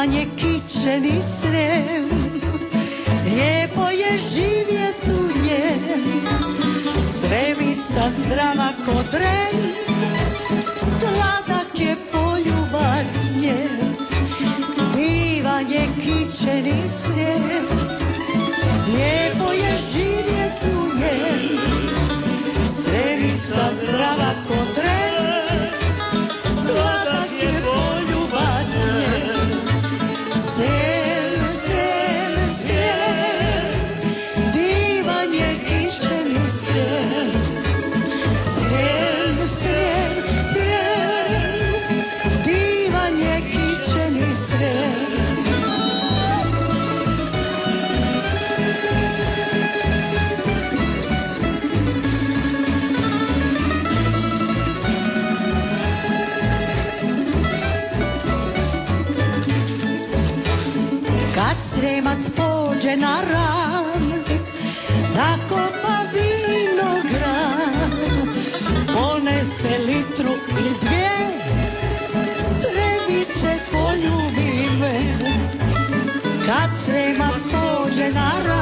manje kiče ni srem. Lijepo je živjet u nje Srevica zdrava ko dren Sladak je poljubac nje Divanje kiče ni srem. Lijepo je živjet u nje Srevica zdrava ko pođe na ran Da kopa vinograd Ponese litru ili dvije Sremice poljubi me. Kad sremac pođe na ran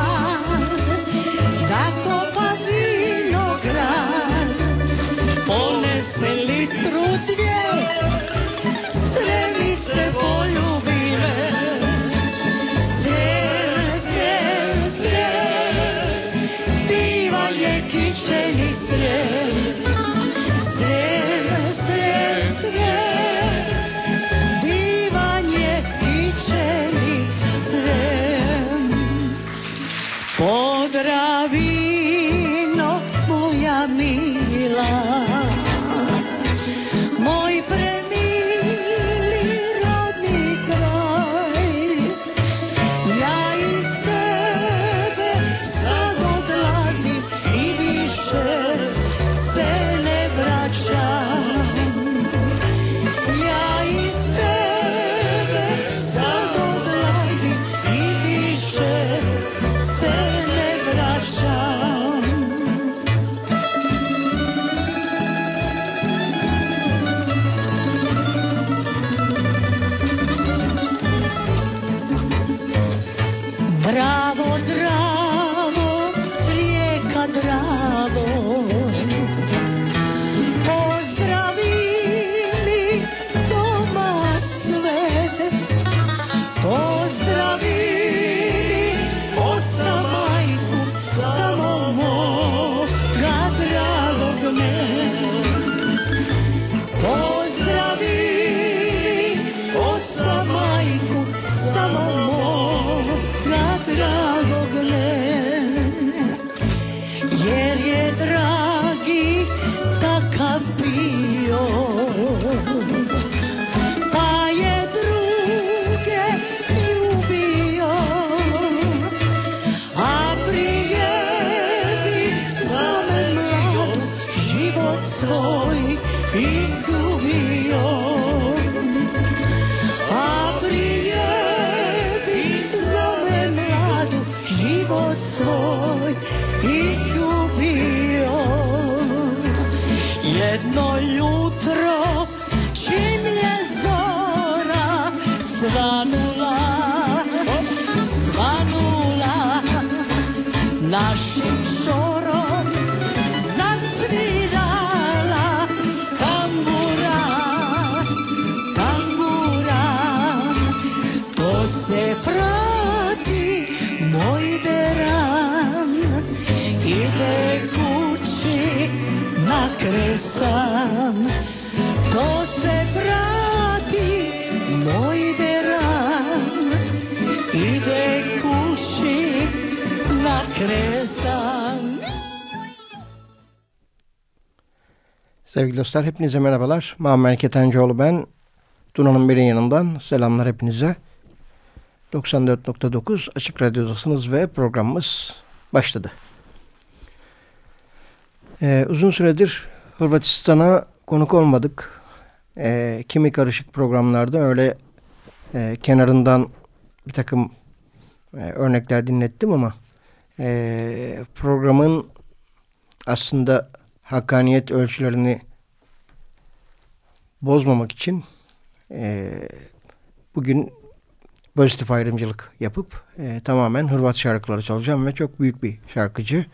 izgubio A prije bi za me mladu život svoj izgubio. Jedno jutro čim je zora svanula Svanula našim na kresan to se prati moj deran ide kući na kresan Sevgili dostlar hepinize merhabalar. Muammer Ketencoğlu ben. Tuna'nın biri yanından selamlar hepinize. 94.9 Açık Radyo'dasınız ve programımız başladı. Ee, uzun süredir Hırvatistan'a konuk olmadık. Ee, kimi karışık programlarda öyle e, kenarından bir takım e, örnekler dinlettim ama e, programın aslında hakkaniyet ölçülerini bozmamak için e, bugün pozitif ayrımcılık yapıp e, tamamen Hırvat şarkıları çalacağım ve çok büyük bir şarkıcı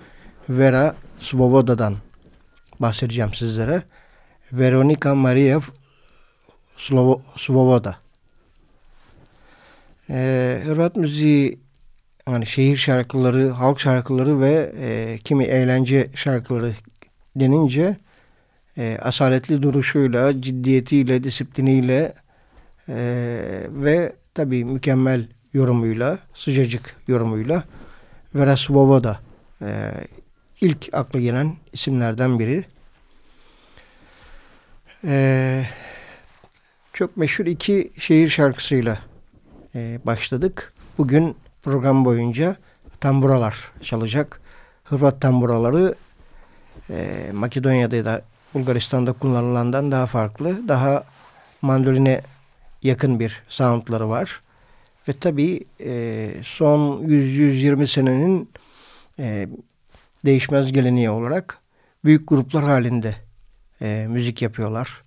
Vera Svoboda'dan bahsedeceğim sizlere. Veronika Maria Slovo, Svoboda. E, Hırvat müziği hani şehir şarkıları, halk şarkıları ve e, kimi eğlence şarkıları denince e, asaletli duruşuyla, ciddiyetiyle, disipliniyle e, ve tabii mükemmel yorumuyla, sıcacık yorumuyla Vera Svoboda e, ilk akla gelen isimlerden biri. E, çok meşhur iki şehir şarkısıyla e, başladık. Bugün program boyunca tamburalar çalacak. Hırvat tamburaları e, Makedonya'da da Bulgaristan'da kullanılandan daha farklı. Daha mandoline yakın bir soundları var. Ve tabii e, son 100-120 senenin e, değişmez geleneği olarak büyük gruplar halinde e, müzik yapıyorlar.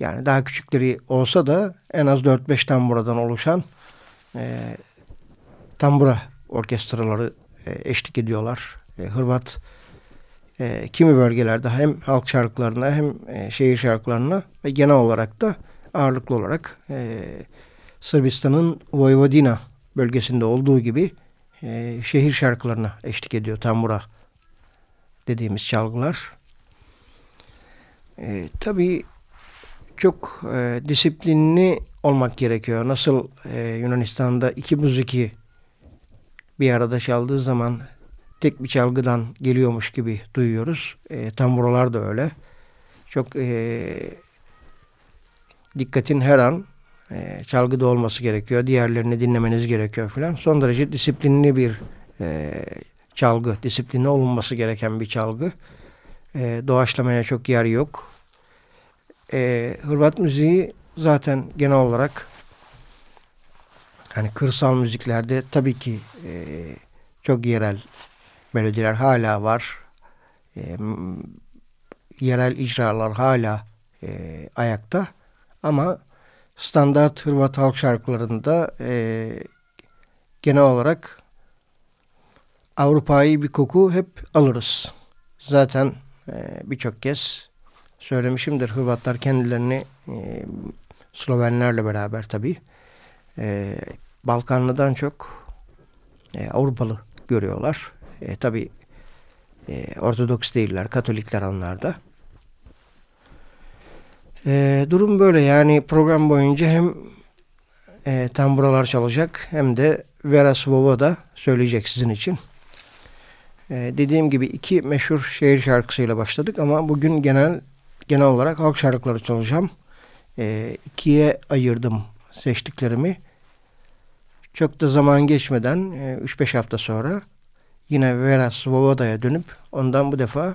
Yani daha küçükleri olsa da en az 4-5 tamburadan oluşan e, tambura orkestraları e, eşlik ediyorlar. E, Hırvat e, kimi bölgelerde hem halk şarkılarına hem e, şehir şarkılarına ve genel olarak da ağırlıklı olarak e, Sırbistan'ın Vojvodina bölgesinde olduğu gibi e, şehir şarkılarına eşlik ediyor tambura dediğimiz çalgılar. E, tabii çok e, disiplinli olmak gerekiyor. Nasıl e, Yunanistan'da iki muziki bir arada çaldığı zaman tek bir çalgıdan geliyormuş gibi duyuyoruz. E, tamburalar da öyle. Çok e, dikkatin her an e, çalgıda olması gerekiyor. Diğerlerini dinlemeniz gerekiyor falan. Son derece disiplinli bir e, çalgı. Disiplinli olunması gereken bir çalgı. E, doğaçlamaya çok yer yok. E, Hırvat müziği zaten genel olarak hani kırsal müziklerde tabii ki e, çok yerel melodiler hala var. E, yerel icralar hala e, ayakta. Ama standart Hırvat halk şarkılarında e, genel olarak Avrupa'yı bir koku hep alırız. Zaten e, birçok kez söylemişimdir. Hırvatlar kendilerini e, Slovenlerle beraber tabii e, Balkanlı'dan çok e, Avrupalı görüyorlar. E, tabii e, Ortodoks değiller, Katolikler onlar da. E, durum böyle yani program boyunca hem e, tamburalar çalacak hem de Vera Svoboda söyleyecek sizin için. E, dediğim gibi iki meşhur şehir şarkısıyla başladık ama bugün genel genel olarak halk şarkıları çalacağım. E, ikiye ayırdım seçtiklerimi. Çok da zaman geçmeden 3-5 e, hafta sonra yine Vera Svoboda'ya dönüp ondan bu defa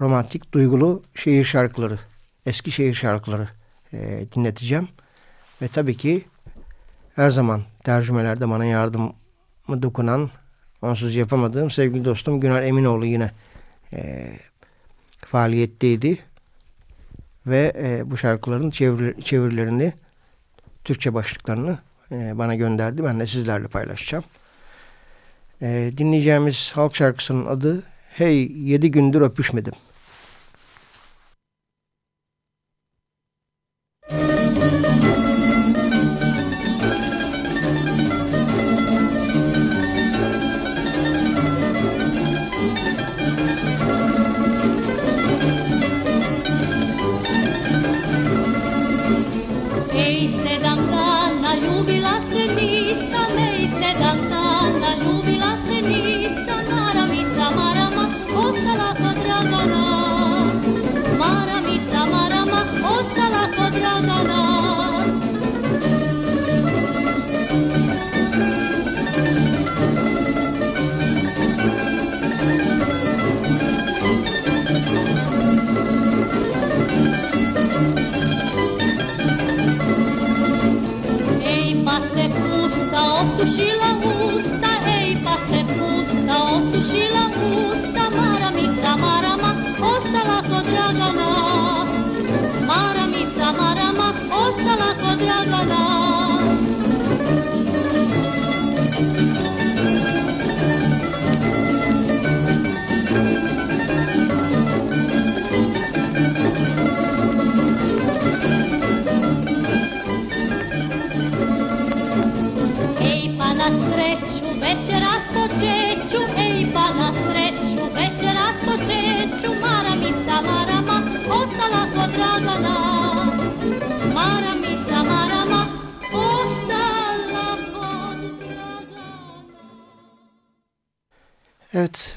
romantik, duygulu şehir şarkıları, eski şehir şarkıları e, dinleteceğim. Ve tabii ki her zaman tercümelerde bana yardımı dokunan onsuz yapamadığım sevgili dostum Güner Eminoğlu yine e, faaliyetteydi. Ve e, bu şarkıların çevir, çevirilerini, Türkçe başlıklarını e, bana gönderdi. Ben de sizlerle paylaşacağım. E, dinleyeceğimiz halk şarkısının adı Hey Yedi Gündür Öpüşmedim.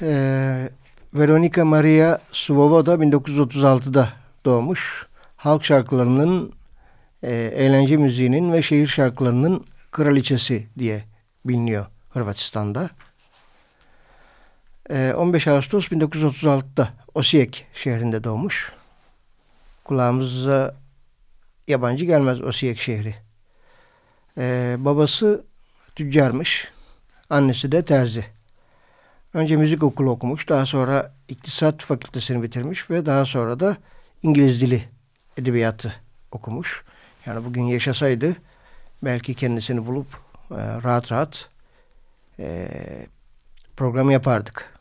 E, Veronica Maria Svoboda 1936'da doğmuş. Halk şarkılarının, e, eğlence müziğinin ve şehir şarkılarının kraliçesi diye biliniyor Hırvatistan'da. E, 15 Ağustos 1936'da Osijek şehrinde doğmuş. Kulağımıza yabancı gelmez Osijek şehri. E, babası tüccarmış, annesi de terzi. Önce müzik okulu okumuş. Daha sonra iktisat fakültesini bitirmiş ve daha sonra da İngiliz dili edebiyatı okumuş. Yani bugün yaşasaydı belki kendisini bulup e, rahat rahat e, program yapardık.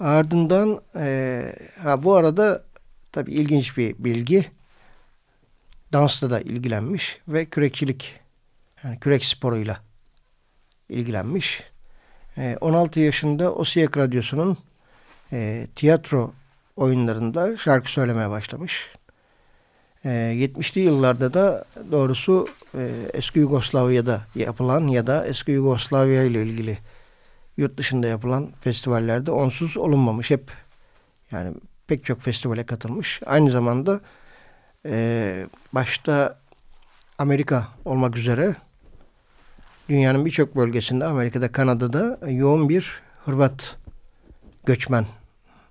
Ardından e, ha bu arada tabii ilginç bir bilgi. Dansla da ilgilenmiş ve kürekçilik yani kürek sporuyla ilgilenmiş. 16 ee, yaşında Osijek Radyosu'nun e, tiyatro oyunlarında şarkı söylemeye başlamış. E, ee, 70'li yıllarda da doğrusu e, eski Yugoslavya'da yapılan ya da eski Yugoslavya ile ilgili yurt dışında yapılan festivallerde onsuz olunmamış. Hep yani pek çok festivale katılmış. Aynı zamanda e, başta Amerika olmak üzere dünyanın birçok bölgesinde Amerika'da, Kanada'da yoğun bir Hırvat göçmen,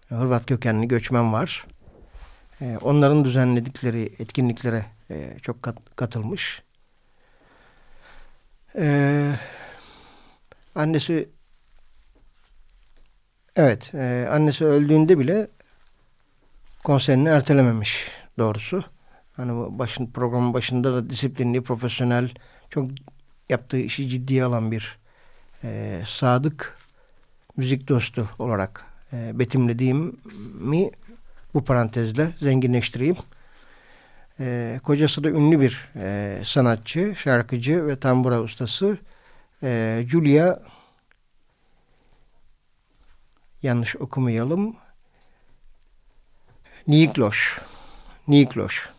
Hırvat kökenli göçmen var. Ee, onların düzenledikleri etkinliklere e, çok kat, katılmış. Ee, annesi evet e, annesi öldüğünde bile konserini ertelememiş doğrusu. Hani başın programın başında da disiplinli, profesyonel, çok yaptığı işi ciddiye alan bir e, sadık müzik dostu olarak e, betimlediğimi bu parantezle zenginleştireyim. E, kocası da ünlü bir e, sanatçı, şarkıcı ve tambura ustası e, Julia yanlış okumayalım Nikloş Nikloş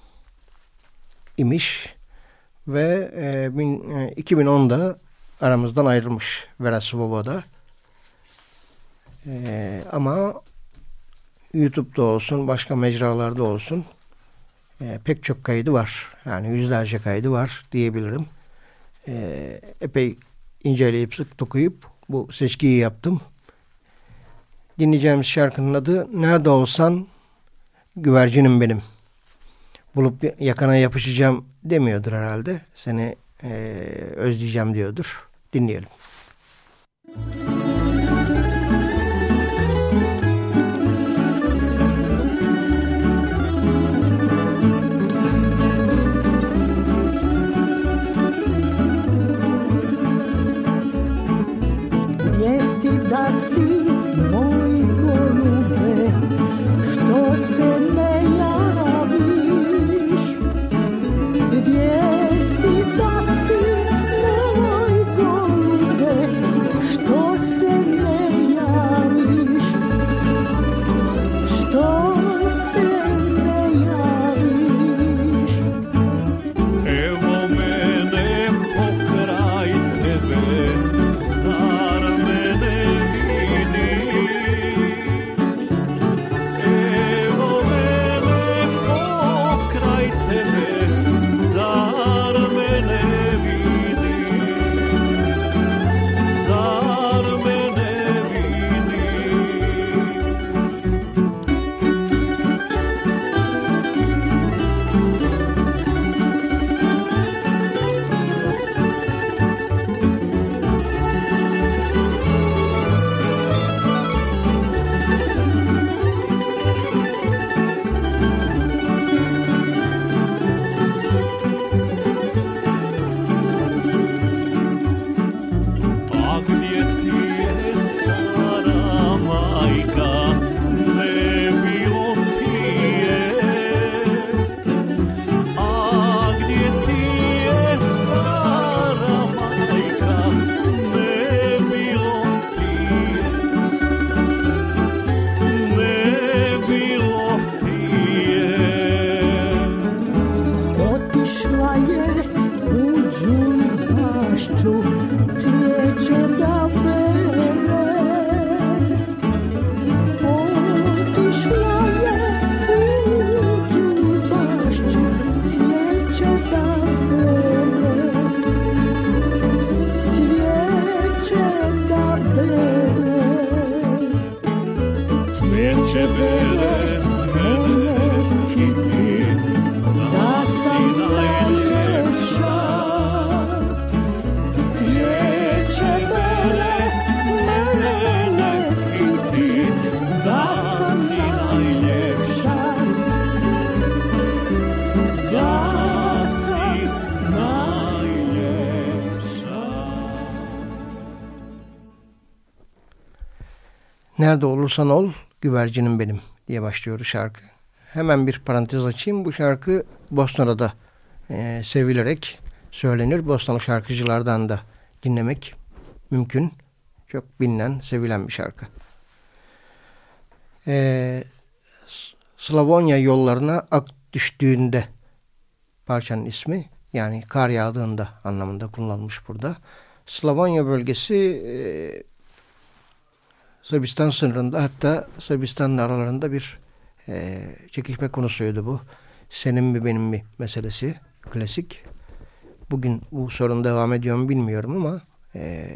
imiş ve e, bin, e, 2010'da aramızdan ayrılmış Vera Svoboda. E, ama YouTube'da olsun, başka mecralarda olsun e, pek çok kaydı var. Yani yüzlerce kaydı var diyebilirim. E, epey inceleyip sık dokuyup bu seçkiyi yaptım. Dinleyeceğimiz şarkının adı Nerede Olsan Güvercinim Benim bulup yakana yapışacağım demiyordur herhalde. Seni e, özleyeceğim diyordur. Dinleyelim. Müzik Nerede olursan ol güvercinim benim diye başlıyor şarkı. Hemen bir parantez açayım. Bu şarkı Bosna'da e, sevilerek söylenir. Bosnalı şarkıcılardan da dinlemek mümkün. Çok bilinen, sevilen bir şarkı. E, Slavonya yollarına ak düştüğünde parçanın ismi yani kar yağdığında anlamında kullanılmış burada. Slavonya bölgesi e, Sırbistan sınırında hatta Sırbistan'ın aralarında bir e, çekişme konusuydu bu. Senin mi benim mi meselesi klasik. Bugün bu sorun devam ediyor mu bilmiyorum ama e,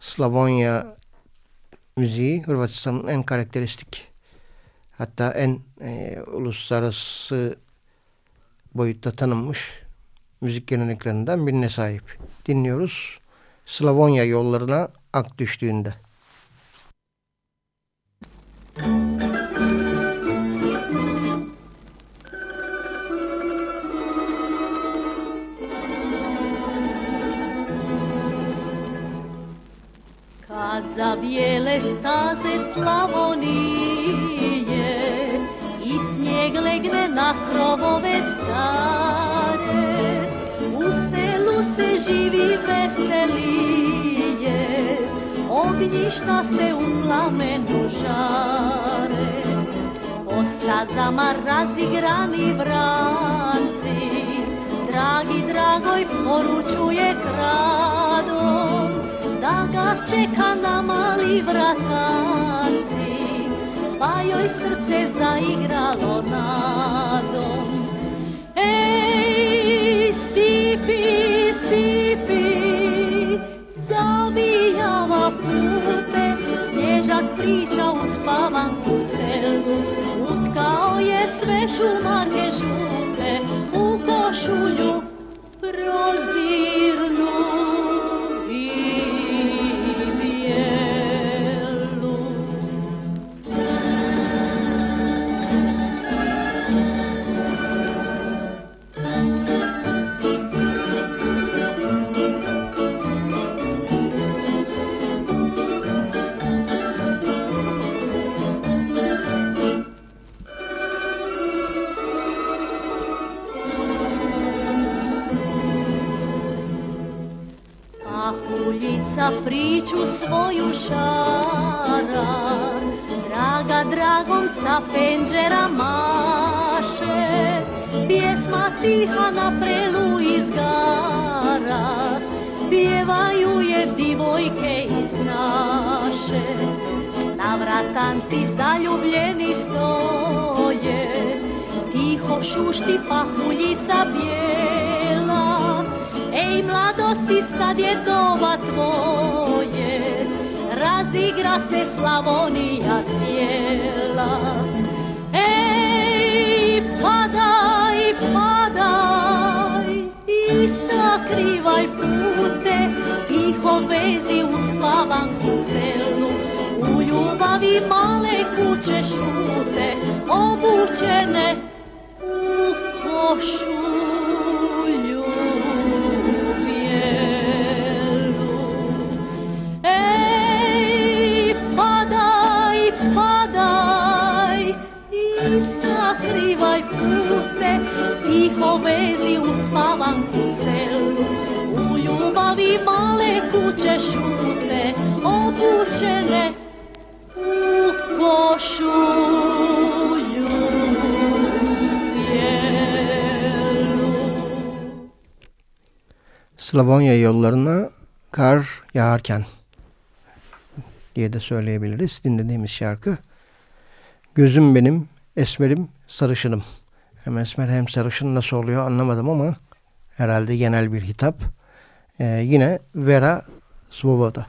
Slavonya müziği Hırvatistan'ın en karakteristik hatta en e, uluslararası boyutta tanınmış müzik geleneklerinden birine sahip. Dinliyoruz. Slavonya yollarına ak düştüğünde. Kad za bijele staze Slavonije i snijeg legne na krovove stare, u selu se živi veselije, ognjišta se u plamenu žare. Po stazama razigrani vranci, dragi dragoj poručuje kradom, da ga čeka na mali vratanci, pa joj srce zaigralo nadom. Ej, sipi, priča u spavanku selu, utkao je sve šumarke žute, u košulju prozirnu. Tiha na prelu izgara Pjevaju je divojke iz naše. Na vratanci zaljubljeni stoje. Tiho šušti pahuljica bijela. Ej mladosti sad je doba tvoje. Razigra se Slavonija cijela ljubavi male kuće šute Obučene u košulju sakrivaj pute, tiho vezi u spavanku selu. U ljubavi male kuće Slavonya yollarına kar yağarken diye de söyleyebiliriz dinlediğimiz şarkı. Gözüm benim, esmerim, sarışınım. Hem esmer hem sarışın nasıl oluyor anlamadım ama herhalde genel bir hitap. Ee, yine Vera Svoboda.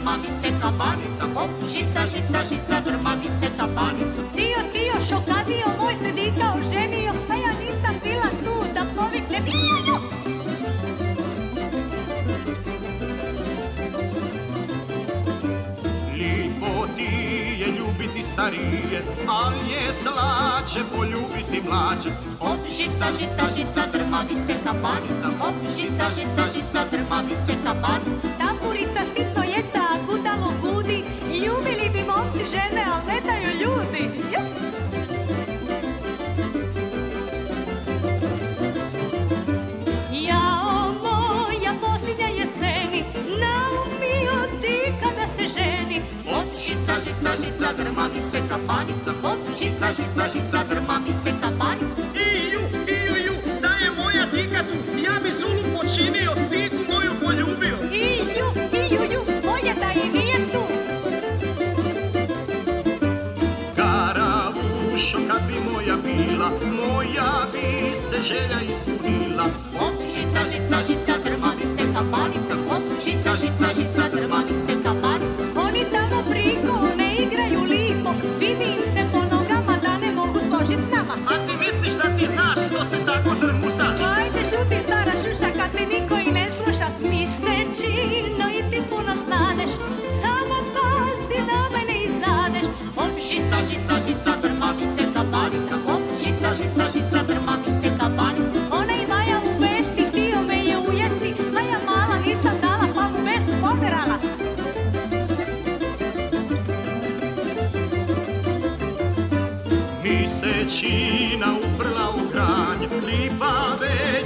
Drma mi se kapanica, hop, žica, žica, žica, drma mi se kapanica. Tio, tio, šokadio, moj se dikao ženio, a ja nisam bila tu da povikne Lipo starije, al je slađe poljubiti mlađe. Hop, žica, žica, žica, drma mi se kapanica, hop, žica, žica, žica, drma mi se kapanica. Tamburica sitno jeca, a gudalo gudi, ljubili bi momci žene, al ne daju ljudi. Jup. Žica, žica, drma mi se kapanica, hop, žica, žica, žica, drma mi se kapanica. Iju, iju, iju, da je moja dika tu, ja bi Zulu počinio, diku moju poljubio. Iju, iju, ju, moja da i nije tu. Karavušo, kad bi moja bila, moja bi se želja ispunila. Hop, žica, žica, žica, drma mi se kapanica, hop, žica, žica, žica, drma mi se kapanica.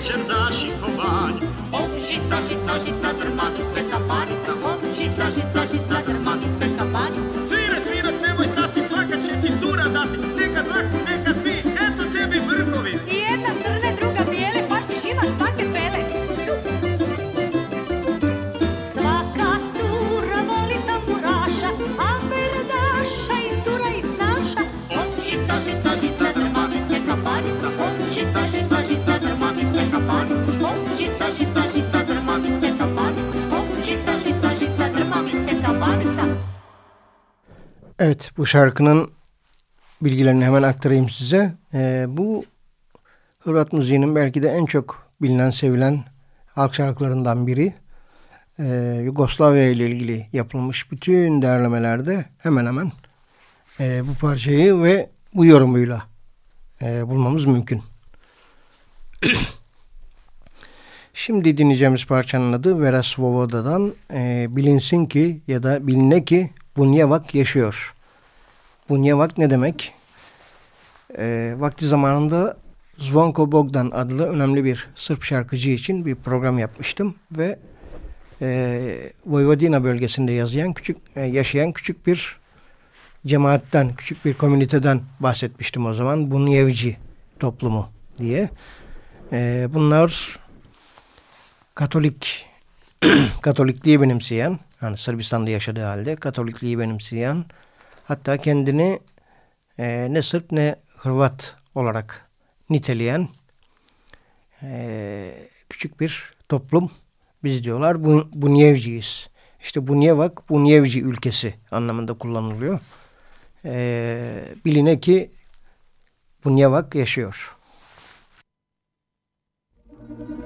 Večer za šikovanje. Hop, žica, žica, žica, drma mi se kapanica, hop, žica, žica, žica, Evet bu şarkının bilgilerini hemen aktarayım size. Ee, bu Hırvat müziğinin belki de en çok bilinen sevilen halk şarkılarından biri. Ee, Yugoslavya ile ilgili yapılmış bütün derlemelerde hemen hemen e, bu parçayı ve bu yorumuyla e, bulmamız mümkün. Şimdi dinleyeceğimiz parçanın adı Vera Svoboda'dan e, Bilinsin ki ya da biline ki Bunyavak yaşıyor. Bunyavak ne demek? E, vakti zamanında Zvonko Bogdan adlı önemli bir Sırp şarkıcı için bir program yapmıştım ve e, Vojvodina bölgesinde yazıyan küçük e, yaşayan küçük bir cemaatten, küçük bir komüniteden bahsetmiştim o zaman. Bunyevci toplumu diye. E, bunlar Katolik Katolikliği benimseyen, yani Sırbistan'da yaşadığı halde Katolikliği benimseyen, hatta kendini e, ne Sırp ne Hırvat olarak niteleyen e, küçük bir toplum. Biz diyorlar bu, Bunyevciyiz. İşte Bunyevak, Bunyevci ülkesi anlamında kullanılıyor. E, biline ki Bunyevak yaşıyor. Kolo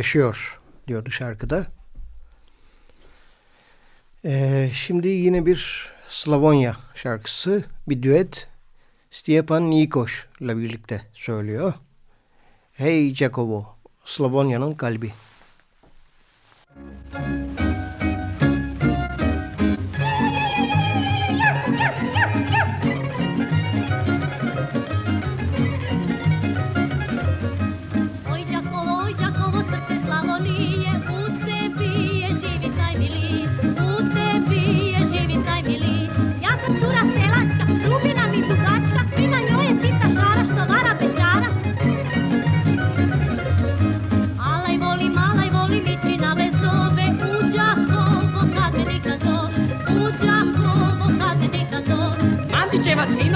yaşıyor diyordu şarkıda. Ee, şimdi yine bir Slavonya şarkısı, bir düet Stepan Nikoş ile birlikte söylüyor. Hey Jacobo, Slavonya'nın kalbi. Müzik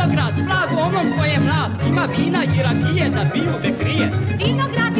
vinograd, blago onom ko je mlad, ima vina i rakije da piju ve krije. Vinogradi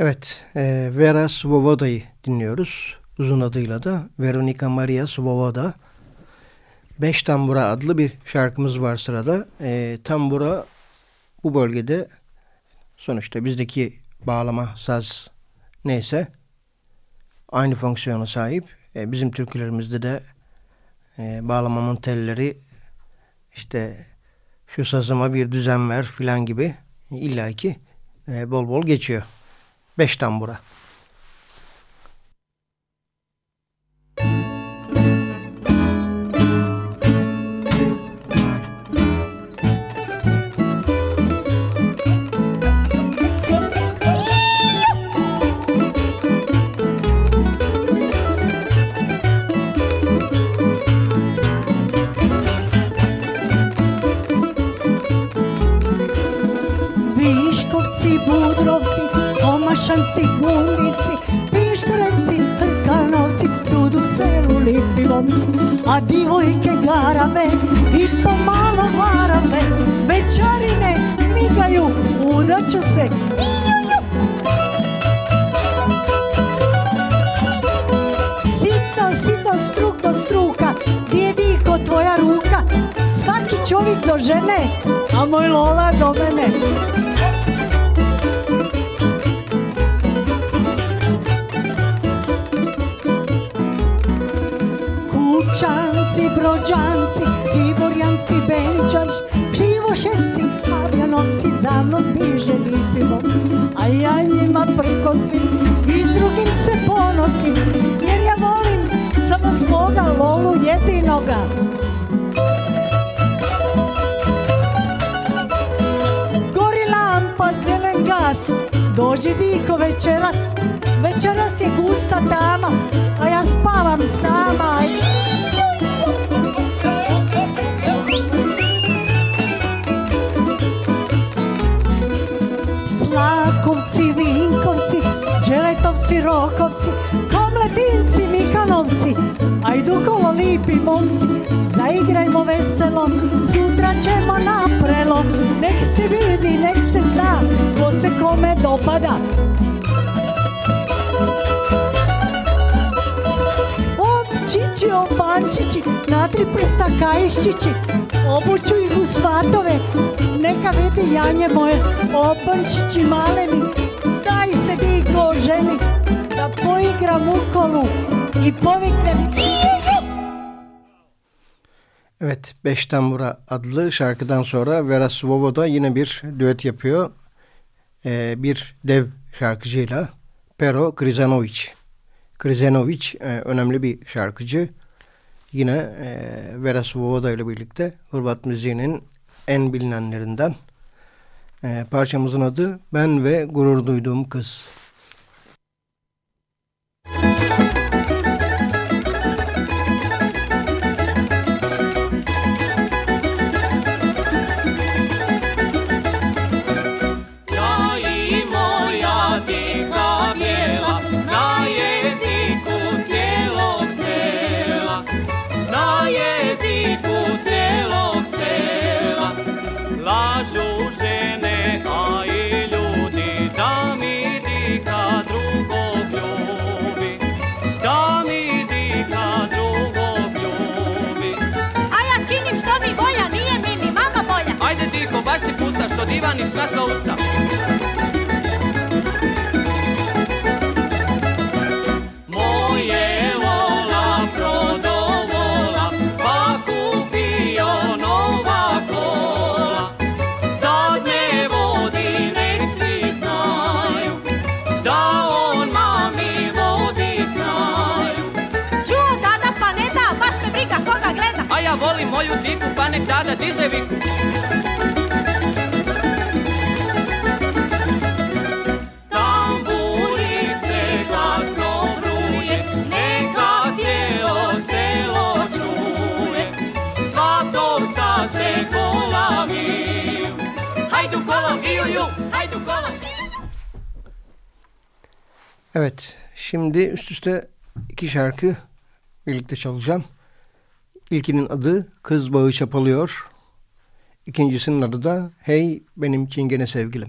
Evet, e, Vera Svoboda'yı dinliyoruz. Uzun adıyla da Veronica Maria Svoboda. Beş Tambura adlı bir şarkımız var sırada. E, tambura bu bölgede sonuçta bizdeki bağlama, saz neyse aynı fonksiyona sahip. E, bizim türkülerimizde de e, bağlamamın telleri işte şu sazıma bir düzen ver filan gibi illaki e, bol bol geçiyor. Beş tambura. A divojke garave i pomalo varave, večarine migaju, udaću se! Sitno, sitno, struk do struka, djediko tvoja ruka, svaki čovjek do žene, a moj Lola do mene. Brođanci, Ivorjanci, Beničanci, Živoševci, Avjanovci, za mnom biže lipi momci, a ja njima prkosim i s drugim se ponosim, jer ja volim samo svoga Lolu jedinoga. Gori lampa, zelen gas, dođi diko večeras, večeras je gusta tama, a ja spavam sama. Rokovci, Komletinci, Mikanovci, Ajdukovo lipi momci, zaigrajmo veselo, sutra ćemo naprelo, nek se vidi, nek se zna, ko se kome dopada. Opčići, opančići, na tri prsta kajiščići, obuću ih u svatove, neka vidi janje moje, opančići maleni, daj se diko ženi, da poigram u kolu i poviknem. Evet, Beş Tambura adlı şarkıdan sonra Vera Svoboda yine bir düet yapıyor. Ee, bir dev şarkıcıyla Pero Krizanovic. Krizanovic e, önemli bir şarkıcı. Yine e, Vera Svoboda ile birlikte Hırvat müziğinin en bilinenlerinden. E, parçamızın adı Ben ve Gurur Duyduğum Kız. Vlado Ivanić na usta. Moje vola prodovola, pa kupio nova kola. Sad me vodi, nek svi znaju, da on mami vodi snaju. Čuo tada pa ne da, baš me briga koga gleda. A ja volim moju diku, pa nek tada diže viku. Evet. Şimdi üst üste iki şarkı birlikte çalacağım. İlkinin adı Kız Bağı Çapalıyor. İkincisinin adı da Hey Benim Çingene Sevgilim.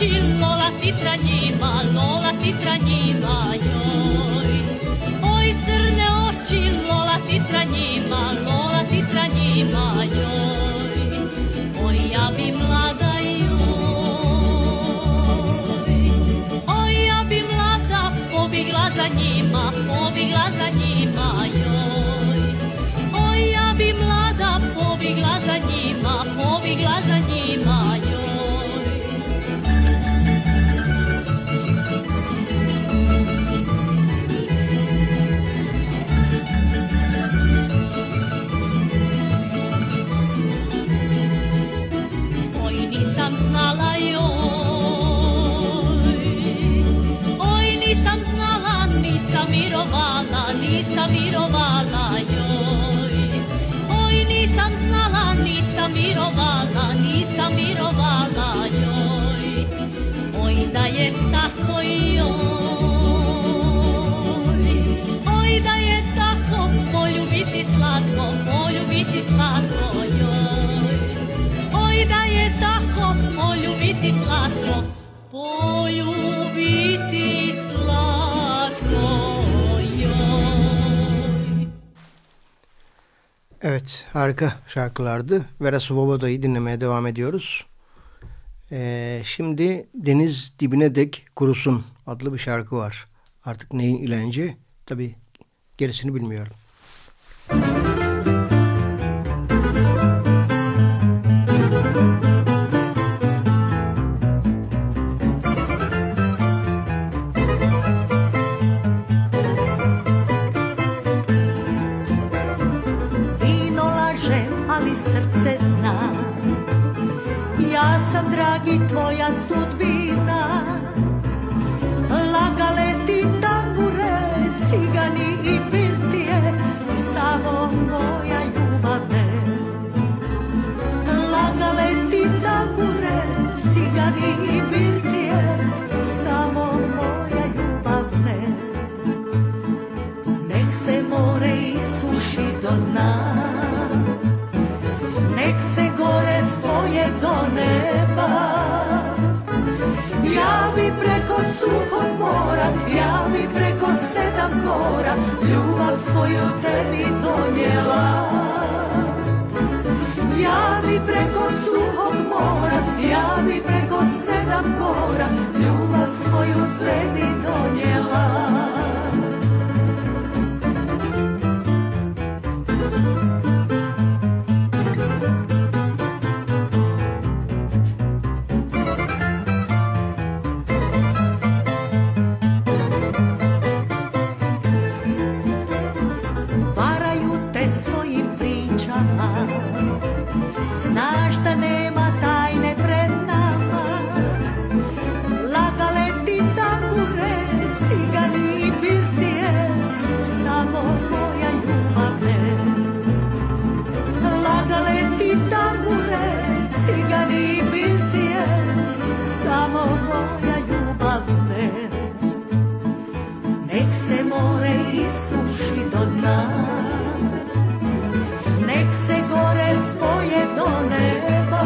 noći Lola titra njima, Lola titra njima joj. Oj crne oči Lola titra njima, Lola titra njima joj. Oj ja bi mlada joj. Oj ja bi mlada pobigla za njima, pobigla za njima joj. Evet harika şarkılardı. Vera Svoboda'yı dinlemeye devam ediyoruz. Ee, şimdi Deniz Dibine Dek Kurusun adlı bir şarkı var. Artık neyin ilenci? Tabi gerisini bilmiyorum. Vino sam, dragi, tvoja sudbina. Lagale ti tambure, cigani i birtije Samo moja ljubav ne Lagale ti tambure, cigani i birtije Samo moja ljubav ne Nek se more isuši do dna. Nek se gore spoje do neba. Ja bi preko suhog mora Ja bi preko sedam gora Ljubav svoju tebi donijela. Ja bi preko suhog mora Ja bi preko sedam gora Ljubav svoju tebi donijela se more isuši do dna. Nek se gore spoje do neba.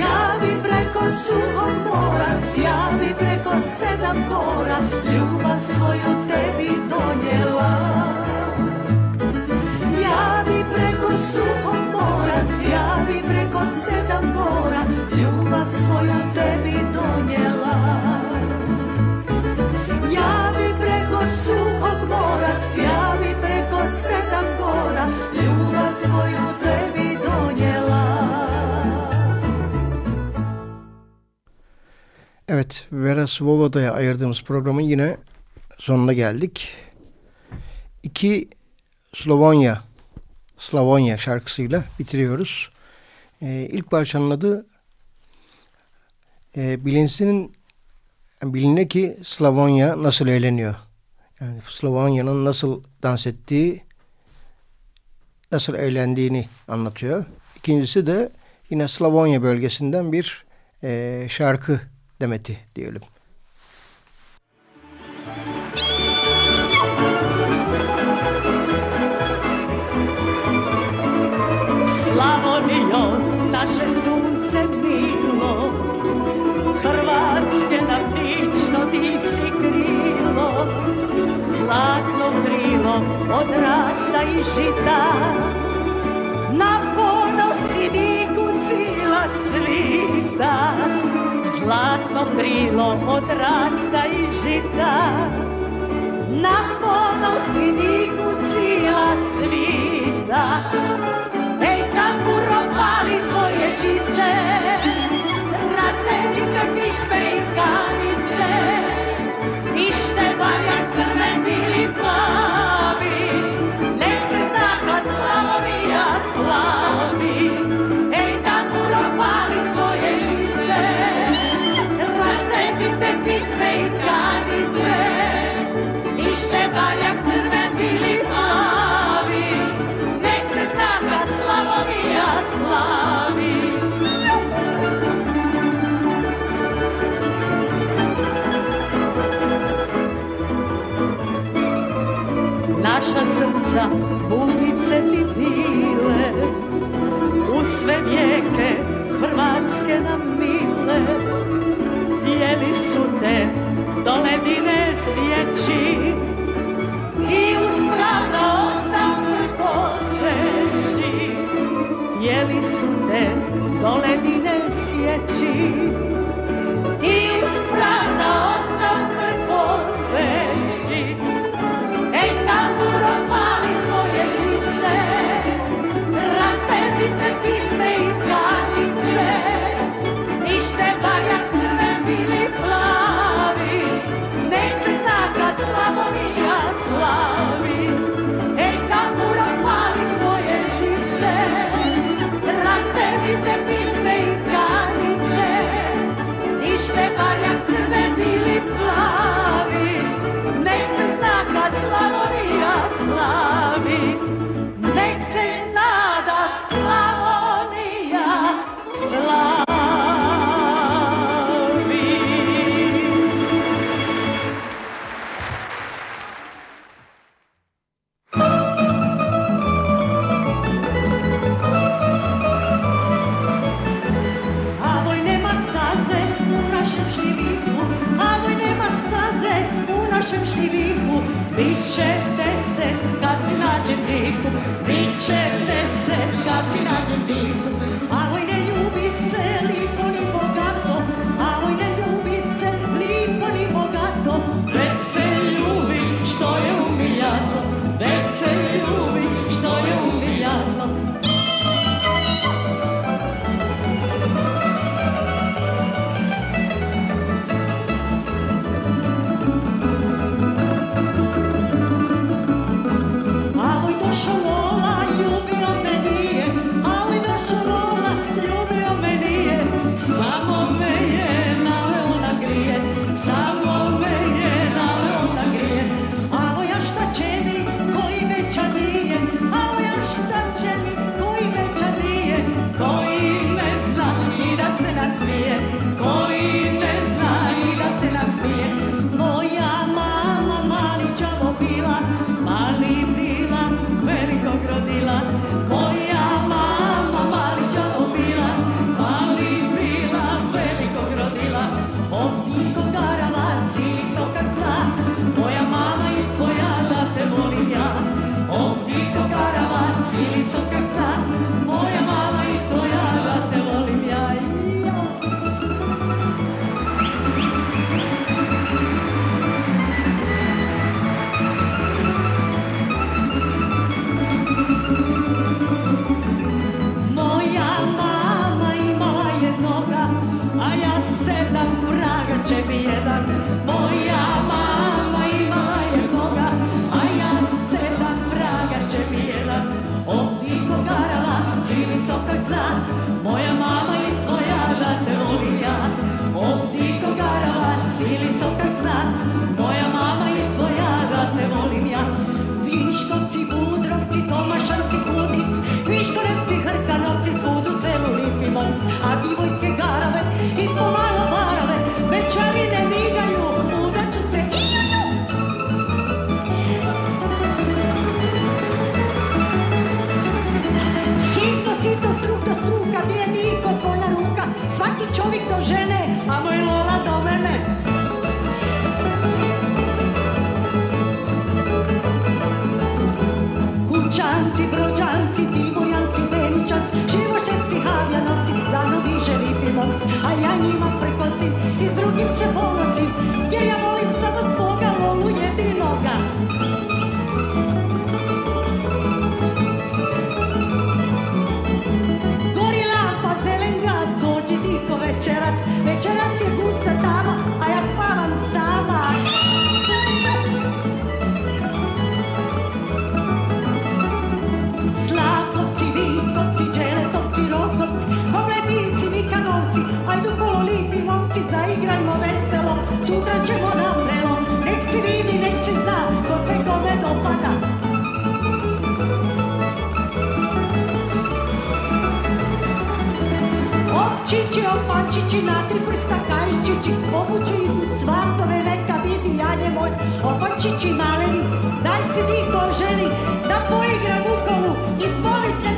Ja bi preko suhog mora Ja bi preko sedam gora Ljubav svoju tebi donijela. Ja bi preko suhog mora Ja bi preko sedam gora Ljubav svoju Evet Vera Svoboda'ya ayırdığımız programın yine sonuna geldik. İki Slovonya Slavonya şarkısıyla bitiriyoruz. Ee, ilk parçanın adı e, bilinsin biline ki Slavonya nasıl eğleniyor. Yani Slovonya'nın nasıl dans ettiği, nasıl eğlendiğini anlatıyor. İkincisi de yine Slavonya bölgesinden bir e, şarkı demeti diyelim. Slavonijo, naše sunce milo, Hrvatske dično ti si krilo, Zlatno krilo odrasta i žita, Na ponosi diku cijela svita, Zlatno krilo odrasta i žita, Na ponosi srca bubice ti bile. U sve vijeke Hrvatske nam mile. Dijeli su te do ledine sjeći. I uz pravda ostavne poseći. Dijeli su te do ledine sjeći. Обманщичи натрий, прескакарищичи, обучи свартове, нека vidi ja njemoj. Обманщичи малени, дай се ти ko želi, da poigram ukolu i volite.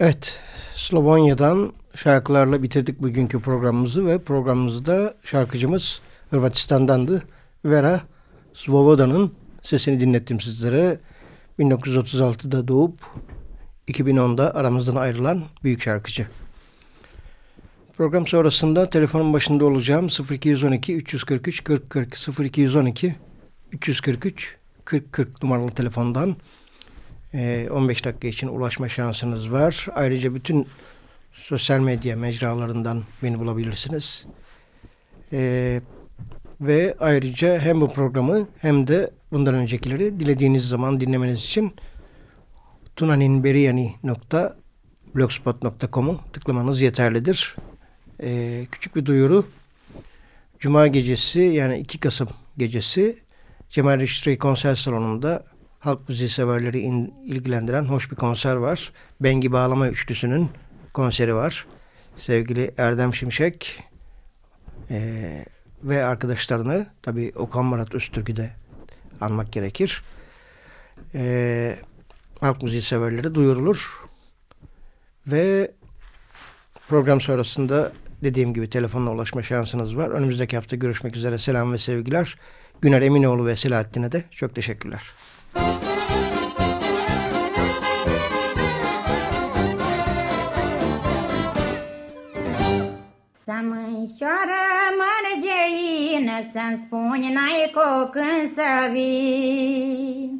Evet, Slovonya'dan şarkılarla bitirdik bugünkü programımızı ve programımızda şarkıcımız Hırvatistan'dandı. Vera Svoboda'nın sesini dinlettim sizlere. 1936'da doğup 2010'da aramızdan ayrılan büyük şarkıcı. Program sonrasında telefonun başında olacağım 0212 343 40 40 0212 343 40 40 numaralı telefondan 15 dakika için ulaşma şansınız var. Ayrıca bütün sosyal medya mecralarından beni bulabilirsiniz. Ee, ve ayrıca hem bu programı hem de bundan öncekileri dilediğiniz zaman dinlemeniz için tunaninberiyani.blogspot.com'u tıklamanız yeterlidir. Ee, küçük bir duyuru. Cuma gecesi yani 2 Kasım gecesi Cemal Reşitri konser salonunda halk müziği severleri in, ilgilendiren hoş bir konser var. Bengi Bağlama Üçlüsü'nün konseri var. Sevgili Erdem Şimşek e, ve arkadaşlarını tabi Okan Murat Öztürk'ü de anmak gerekir. E, halk müziği severleri duyurulur. Ve program sonrasında dediğim gibi telefonla ulaşma şansınız var. Önümüzdeki hafta görüşmek üzere. Selam ve sevgiler. Güner Eminoğlu ve Selahattin'e de çok teşekkürler. Să mărgeină, Să-mi spuni n-ai cu când să vii.